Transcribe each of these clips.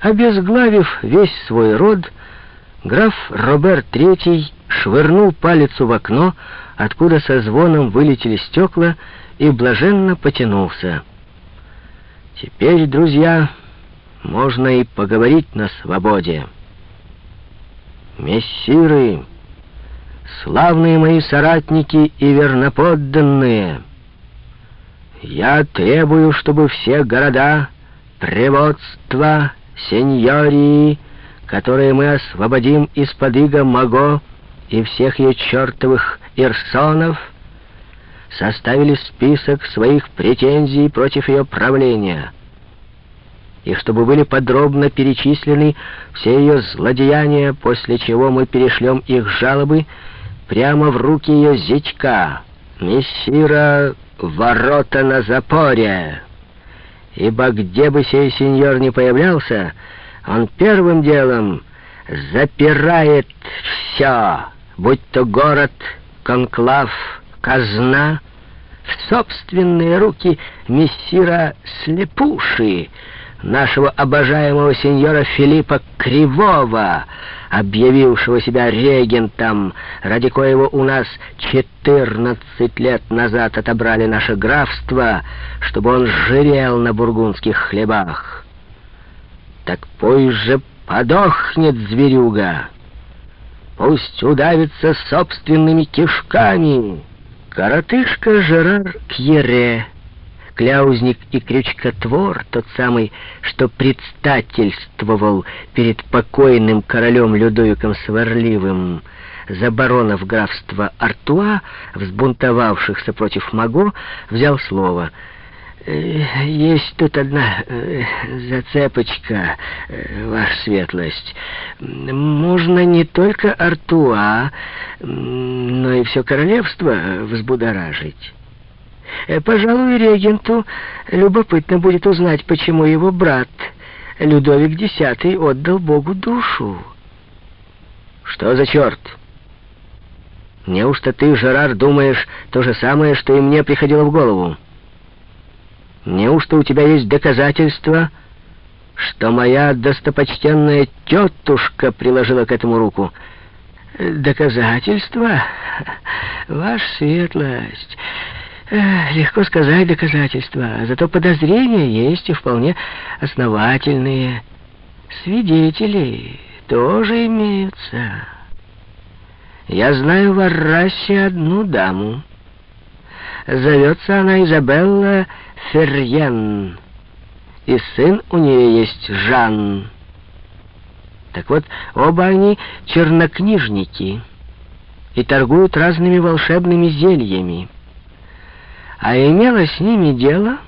Обезглавив весь свой род, граф Роберт III швырнул палец в окно, откуда со звоном вылетели стекла, и блаженно потянулся. Теперь, друзья, можно и поговорить на свободе. Мессиры, славные мои соратники и верноподданные, я требую, чтобы все города, приводства, сеньории, которые мы освободим из-под иго Маго и всех ее чертовых ирсонов, составили список своих претензий против ее правления, и чтобы были подробно перечислены все ее злодеяния, после чего мы перешлем их жалобы прямо в руки ее зятька, мессира «Ворота на запоре» ибо где бы сей сеньор не появлялся, он первым делом запирает все, будь то город, конклав, казна, в собственные руки мессира Слепуши, нашего обожаемого сеньора Филиппа Кривого, объявившего себя регентом, ради коего у нас четырнадцать лет назад отобрали наше графство, чтобы он жирел на бургундских хлебах. Так позже подохнет зверюга, пусть удавится собственными кишками. Коротышка Жерар Кьере — кляузник и крючкотвор, тот самый, что предстательствовал перед покойным королем Людовиком Сварливым за баронов графства Артуа, взбунтовавшихся против Маго, взял слово — «Э, есть тут одна э, зацепочка, э, ваша светлость. Можно не только Артуа, но и все королевство взбудоражить. Э, пожалуй, регенту любопытно будет узнать, почему его брат Людовик X отдал Богу душу. Что за черт? Неужто ты, Жерар, думаешь то же самое, что и мне приходило в голову? Неужто у тебя есть доказательства, что моя достопочтенная тетушка приложила к этому руку? Доказательства? Ваша светлость... Легко сказать доказательства, зато подозрения есть и вполне основательные. Свидетели тоже имеются. Я знаю в Аррасе одну даму. Зовется она Изабелла Ферьен, и сын у нее есть Жан. Так вот, оба они чернокнижники и торгуют разными волшебными зельями а имела с ними дело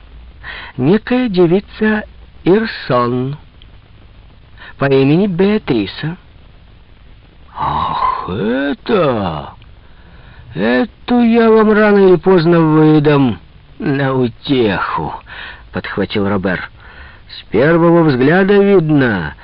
некая девица Ирсон по имени Беатриса. «Ах, это... Эту я вам рано или поздно выдам на утеху», — подхватил Робер. «С первого взгляда видно,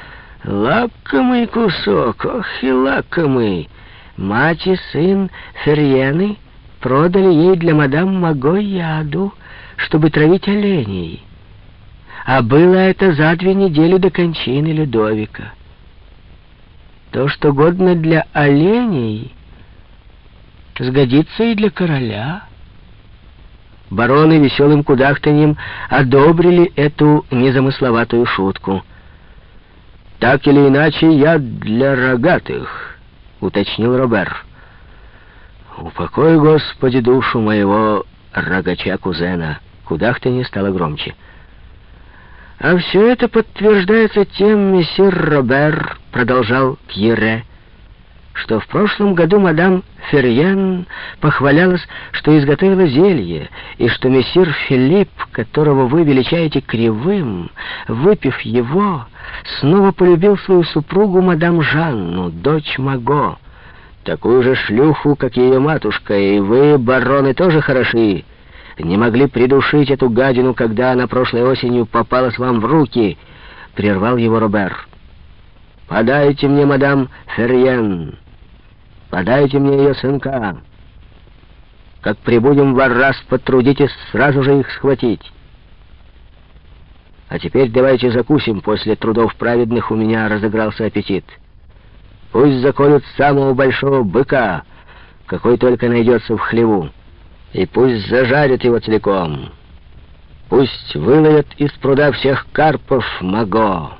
лакомый кусок, ох и лакомый. Мать и сын Ферьены — продали ей для мадам Маго яду, чтобы травить оленей. А было это за две недели до кончины Людовика. То, что годно для оленей, сгодится и для короля. Бароны веселым кудахтаньем одобрили эту незамысловатую шутку. «Так или иначе, я для рогатых», — уточнил Робер. «Упокой, Господи, душу моего рогача-кузена!» Кудахтанье стало громче. «А все это подтверждается тем, мессир Робер», — продолжал Пьере, что в прошлом году мадам Ферьен похвалялась, что изготовила зелье, и что мессир Филипп, которого вы величаете кривым, выпив его, снова полюбил свою супругу мадам Жанну, дочь Маго такую же шлюху, как ее матушка, и вы, бароны, тоже хороши. Не могли придушить эту гадину, когда она прошлой осенью попалась вам в руки, — прервал его Робер. «Подайте мне, мадам Ферьен, подайте мне ее сынка. Как прибудем в Аррас, потрудитесь сразу же их схватить». А теперь давайте закусим, после трудов праведных у меня разыгрался аппетит. Пусть заколют самого большого быка, какой только найдется в хлеву, и пусть зажарят его целиком. Пусть выловят из пруда всех карпов Маго».